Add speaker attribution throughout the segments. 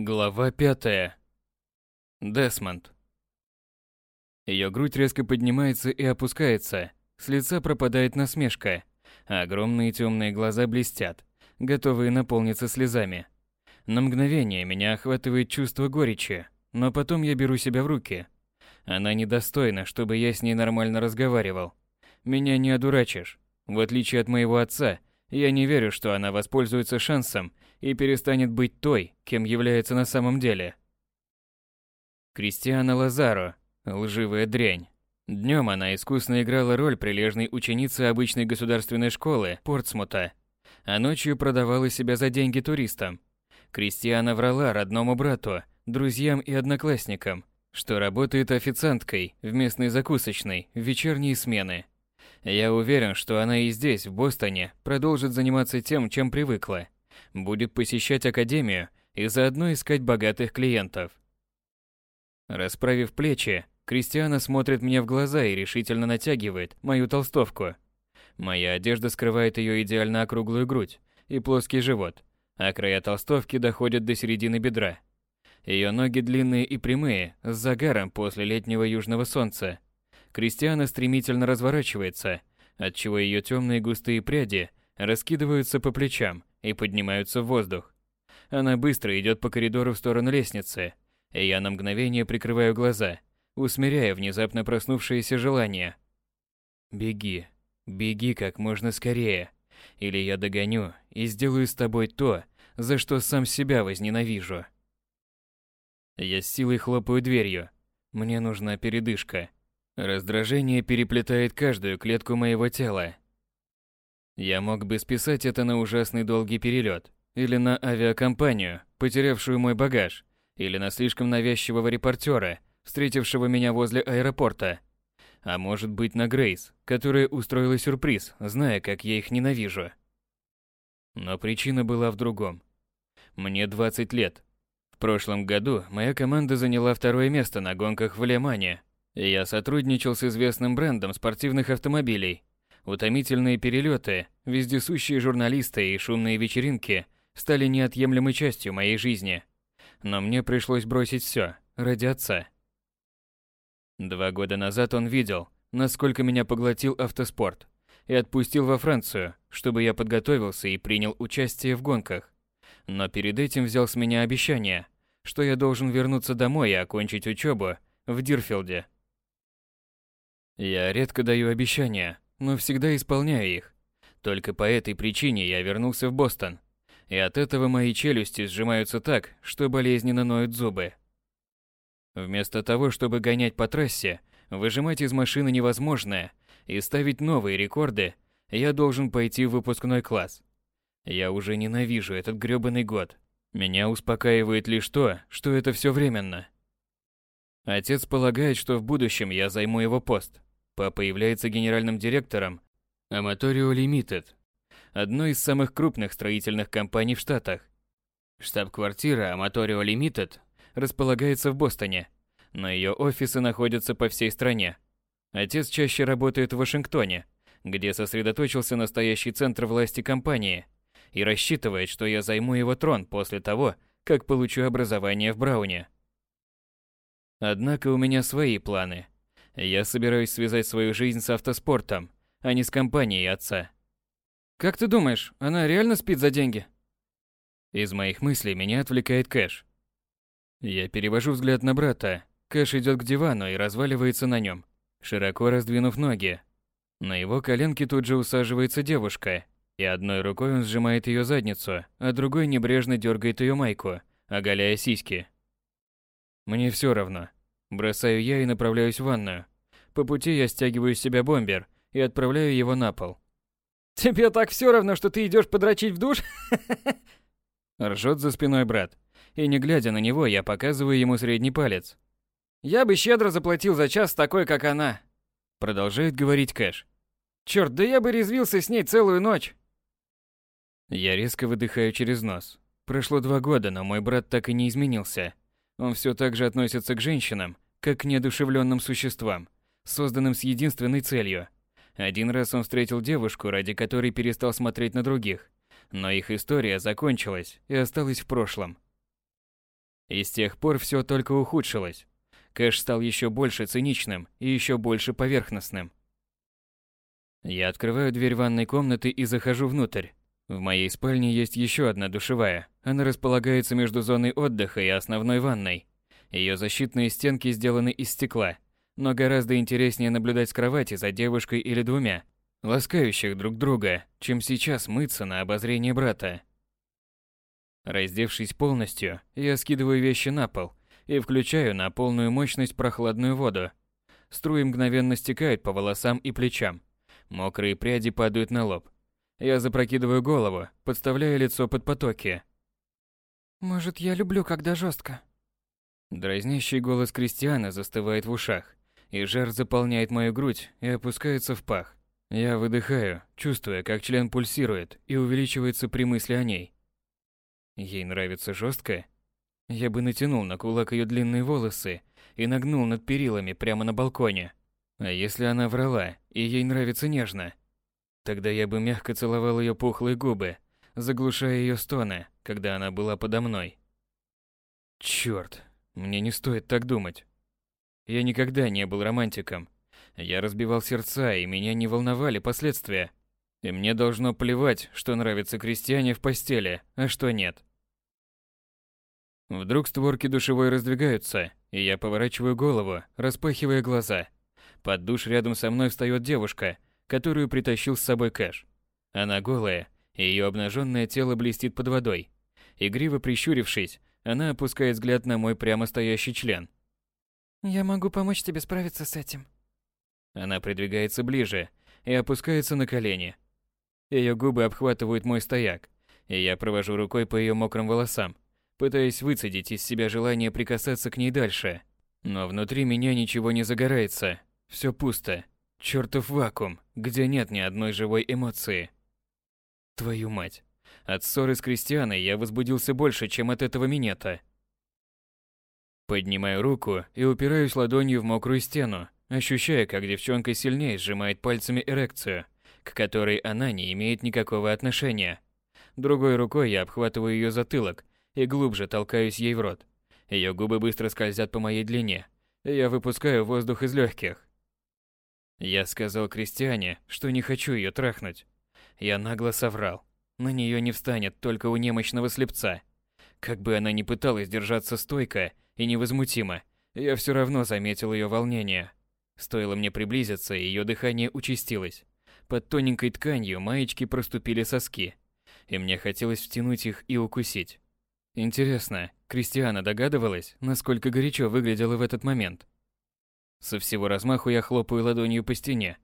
Speaker 1: Глава пятая. Десмонд. Ее грудь резко поднимается и опускается, с лица пропадает насмешка, а огромные темные глаза блестят, готовые наполниться слезами. На мгновение меня охватывает чувство горечи, но потом я беру себя в руки. Она недостойна, чтобы я с ней нормально разговаривал. Меня не одурачишь. В отличие от моего отца, я не верю, что она воспользуется шансом и перестанет быть той, кем является на самом деле. Кристиана Лазаро. Лживая дрянь. Днем она искусно играла роль прилежной ученицы обычной государственной школы Портсмута, а ночью продавала себя за деньги туристам. Кристиана врала родному брату, друзьям и одноклассникам, что работает официанткой в местной закусочной в вечерние смены. Я уверен, что она и здесь, в Бостоне, продолжит заниматься тем, чем привыкла. Будет посещать академию и заодно искать богатых клиентов. Расправив плечи, Кристиана смотрит мне в глаза и решительно натягивает мою толстовку. Моя одежда скрывает ее идеально округлую грудь и плоский живот, а края толстовки доходят до середины бедра. Ее ноги длинные и прямые, с загаром после летнего южного солнца. Кристиана стремительно разворачивается, отчего ее темные густые пряди раскидываются по плечам и поднимаются в воздух. Она быстро идет по коридору в сторону лестницы, и я на мгновение прикрываю глаза, усмиряя внезапно проснувшееся желание. «Беги, беги как можно скорее, или я догоню и сделаю с тобой то, за что сам себя возненавижу». Я с силой хлопаю дверью. Мне нужна передышка. Раздражение переплетает каждую клетку моего тела. Я мог бы списать это на ужасный долгий перелет, или на авиакомпанию, потерявшую мой багаж, или на слишком навязчивого репортера, встретившего меня возле аэропорта. А может быть на Грейс, которая устроила сюрприз, зная, как я их ненавижу. Но причина была в другом. Мне 20 лет. В прошлом году моя команда заняла второе место на гонках в Лемане, я сотрудничал с известным брендом спортивных автомобилей. Утомительные перелеты, вездесущие журналисты и шумные вечеринки стали неотъемлемой частью моей жизни. Но мне пришлось бросить все ради отца. Два года назад он видел, насколько меня поглотил автоспорт, и отпустил во Францию, чтобы я подготовился и принял участие в гонках. Но перед этим взял с меня обещание, что я должен вернуться домой и окончить учебу в Дирфилде. Я редко даю обещания, но всегда исполняю их. Только по этой причине я вернулся в Бостон. И от этого мои челюсти сжимаются так, что болезненно ноют зубы. Вместо того, чтобы гонять по трассе, выжимать из машины невозможное и ставить новые рекорды, я должен пойти в выпускной класс. Я уже ненавижу этот грёбаный год. Меня успокаивает лишь то, что это все временно. Отец полагает, что в будущем я займу его пост. Папа является генеральным директором Amatorio Limited, одной из самых крупных строительных компаний в Штатах. Штаб-квартира Amatorio Limited располагается в Бостоне, но ее офисы находятся по всей стране. Отец чаще работает в Вашингтоне, где сосредоточился настоящий центр власти компании, и рассчитывает, что я займу его трон после того, как получу образование в Брауне. Однако у меня свои планы – я собираюсь связать свою жизнь с автоспортом, а не с компанией отца.
Speaker 2: Как ты думаешь, она реально спит за деньги?
Speaker 1: Из моих мыслей меня отвлекает Кэш. Я перевожу взгляд на брата. Кэш идет к дивану и разваливается на нем, широко раздвинув ноги. На его коленке тут же усаживается девушка, и одной рукой он сжимает ее задницу, а другой небрежно дергает ее майку, оголяя сиськи. Мне все равно. Бросаю я и направляюсь в ванную. По пути я стягиваю с себя бомбер и отправляю его на пол.
Speaker 2: «Тебе так все равно, что ты идешь подрочить в душ?»
Speaker 1: Ржет за спиной брат. И не глядя на него, я показываю ему средний палец.
Speaker 2: «Я бы щедро заплатил за час такой, как она»,
Speaker 1: продолжает говорить Кэш.
Speaker 2: Черт, да я бы резвился с ней целую ночь.
Speaker 1: Я резко выдыхаю через нос. Прошло два года, но мой брат так и не изменился. Он все так же относится к женщинам, как к неодушевленным существам, созданным с единственной целью. Один раз он встретил девушку, ради которой перестал смотреть на других, но их история закончилась и осталась в прошлом. И с тех пор все только ухудшилось. Кэш стал еще больше циничным и еще больше поверхностным. Я открываю дверь ванной комнаты и захожу внутрь. В моей спальне есть еще одна душевая. Она располагается между зоной отдыха и основной ванной. Ее защитные стенки сделаны из стекла, но гораздо интереснее наблюдать с кровати за девушкой или двумя, ласкающих друг друга, чем сейчас мыться на обозрение брата. Раздевшись полностью, я скидываю вещи на пол и включаю на полную мощность прохладную воду. Струи мгновенно стекают по волосам и плечам. Мокрые пряди падают на лоб. Я запрокидываю голову, подставляя лицо под потоки.
Speaker 2: «Может, я люблю, когда жестко?»
Speaker 1: Дразнящий голос Кристиана застывает в ушах, и жар заполняет мою грудь и опускается в пах. Я выдыхаю, чувствуя, как член пульсирует и увеличивается при мысли о ней. Ей нравится жестко? Я бы натянул на кулак ее длинные волосы и нагнул над перилами прямо на балконе. А если она врала, и ей нравится нежно? Тогда я бы мягко целовал ее пухлые губы, заглушая ее стоны, когда она была подо мной. Черт, мне не стоит так думать. Я никогда не был романтиком. Я разбивал сердца, и меня не волновали последствия. И мне должно плевать, что нравится крестьяне в постели, а что нет. Вдруг створки душевой раздвигаются, и я поворачиваю голову, распахивая глаза. Под душ рядом со мной встает девушка, которую притащил с собой Кэш. Она голая, и ее обнаженное тело блестит под водой. Игриво прищурившись, она опускает взгляд на мой прямо стоящий член.
Speaker 2: «Я могу помочь тебе справиться с этим».
Speaker 1: Она придвигается ближе и опускается на колени. Ее губы обхватывают мой стояк, и я провожу рукой по ее мокрым волосам, пытаясь выцедить из себя желание прикасаться к ней дальше. Но внутри меня ничего не загорается. Все пусто. Чертов вакуум, где нет ни одной живой эмоции. Твою мать. От ссоры с Кристианой я возбудился больше, чем от этого минета. Поднимаю руку и упираюсь ладонью в мокрую стену, ощущая, как девчонка сильнее сжимает пальцами эрекцию, к которой она не имеет никакого отношения. Другой рукой я обхватываю ее затылок и глубже толкаюсь ей в рот. Ее губы быстро скользят по моей длине. Я выпускаю воздух из легких. Я сказал Кристиане, что не хочу ее трахнуть. Я нагло соврал. На нее не встанет только у немощного слепца. Как бы она ни пыталась держаться стойко и невозмутимо, я все равно заметил ее волнение. Стоило мне приблизиться, ее дыхание участилось. Под тоненькой тканью маечки проступили соски, и мне хотелось втянуть их и укусить. Интересно, Кристиана догадывалась, насколько горячо выглядела в этот момент? Со всего размаху я хлопаю ладонью по стене.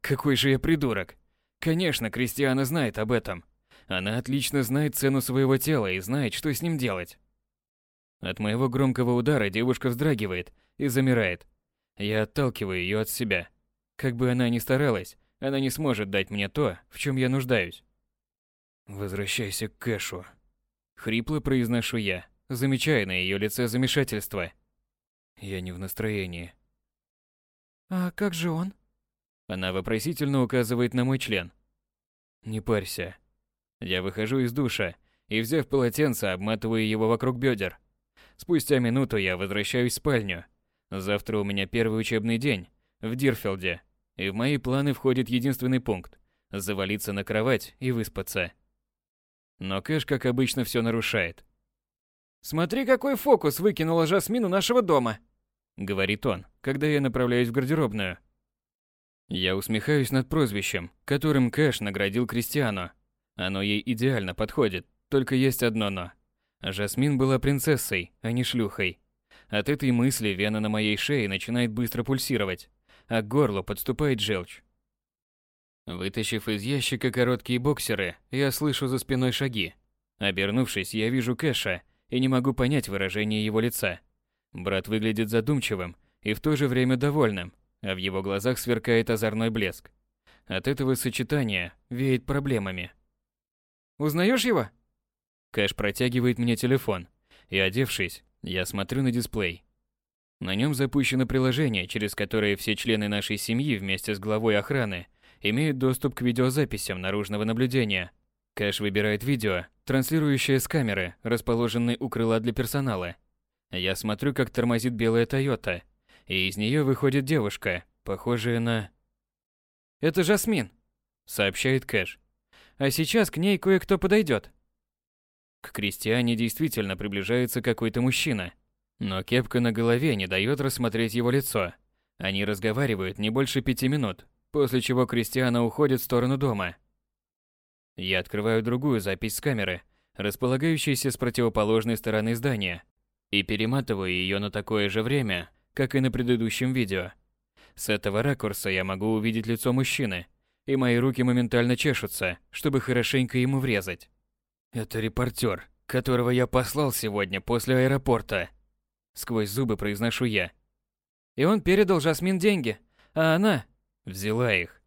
Speaker 1: Какой же я придурок! Конечно, Кристиана знает об этом. Она отлично знает цену своего тела и знает, что с ним делать. От моего громкого удара девушка вздрагивает и замирает. Я отталкиваю ее от себя. Как бы она ни старалась, она не сможет дать мне то, в чем я нуждаюсь. Возвращайся к Кэшу, Хрипло произношу я, замечая на ее лице замешательство. Я не в настроении.
Speaker 2: «А как же он?»
Speaker 1: Она вопросительно указывает на мой член. «Не парься». Я выхожу из душа и, взяв полотенце, обматываю его вокруг бедер. Спустя минуту я возвращаюсь в спальню. Завтра у меня первый учебный день в Дирфилде, и в мои планы входит единственный пункт – завалиться на кровать и выспаться. Но Кэш, как обычно, все нарушает.
Speaker 2: «Смотри, какой фокус выкинула Жасмин у нашего дома!»
Speaker 1: Говорит он, когда я направляюсь в гардеробную. Я усмехаюсь над прозвищем, которым Кэш наградил Кристиану. Оно ей идеально подходит, только есть одно «но». Жасмин была принцессой, а не шлюхой. От этой мысли вена на моей шее начинает быстро пульсировать, а к горлу подступает желчь. Вытащив из ящика короткие боксеры, я слышу за спиной шаги. Обернувшись, я вижу Кэша и не могу понять выражение его лица. Брат выглядит задумчивым и в то же время довольным, а в его глазах сверкает озорной блеск. От этого сочетания веет проблемами.
Speaker 2: «Узнаешь его?»
Speaker 1: Кэш протягивает мне телефон, и, одевшись, я смотрю на дисплей. На нем запущено приложение, через которое все члены нашей семьи вместе с главой охраны имеют доступ к видеозаписям наружного наблюдения. Кэш выбирает видео, транслирующее с камеры, расположенной у крыла для персонала, Я смотрю, как тормозит белая Тойота, и из нее выходит девушка, похожая на...
Speaker 2: «Это Жасмин», — сообщает Кэш. «А сейчас к ней кое-кто подойдет.
Speaker 1: К крестьяне действительно приближается какой-то мужчина, но кепка на голове не дает рассмотреть его лицо. Они разговаривают не больше пяти минут, после чего Кристиана уходит в сторону дома. Я открываю другую запись с камеры, располагающейся с противоположной стороны здания, и перематываю ее на такое же время, как и на предыдущем видео. С этого ракурса я могу увидеть лицо мужчины, и мои руки моментально чешутся, чтобы хорошенько ему врезать. Это репортер, которого я послал сегодня после аэропорта. Сквозь зубы произношу я.
Speaker 2: И он передал Жасмин деньги, а она...
Speaker 1: Взяла их.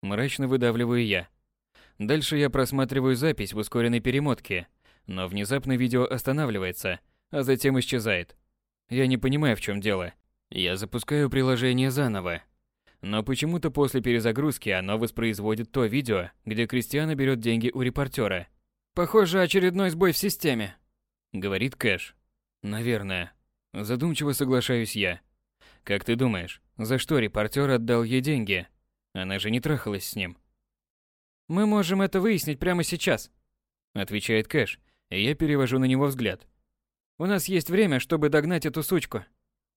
Speaker 1: Мрачно выдавливаю я. Дальше я просматриваю запись в ускоренной перемотке, но внезапно видео останавливается, а затем исчезает. Я не понимаю, в чем дело. Я запускаю приложение заново. Но почему-то после перезагрузки оно воспроизводит то видео, где Кристиана берет деньги у репортера.
Speaker 2: «Похоже, очередной сбой в системе», —
Speaker 1: говорит Кэш. «Наверное». Задумчиво соглашаюсь я. «Как ты думаешь, за что репортер отдал ей деньги? Она же не трахалась с ним».
Speaker 2: «Мы можем это выяснить прямо сейчас», —
Speaker 1: отвечает Кэш, и я перевожу на него взгляд.
Speaker 2: «У нас есть время, чтобы догнать эту сучку».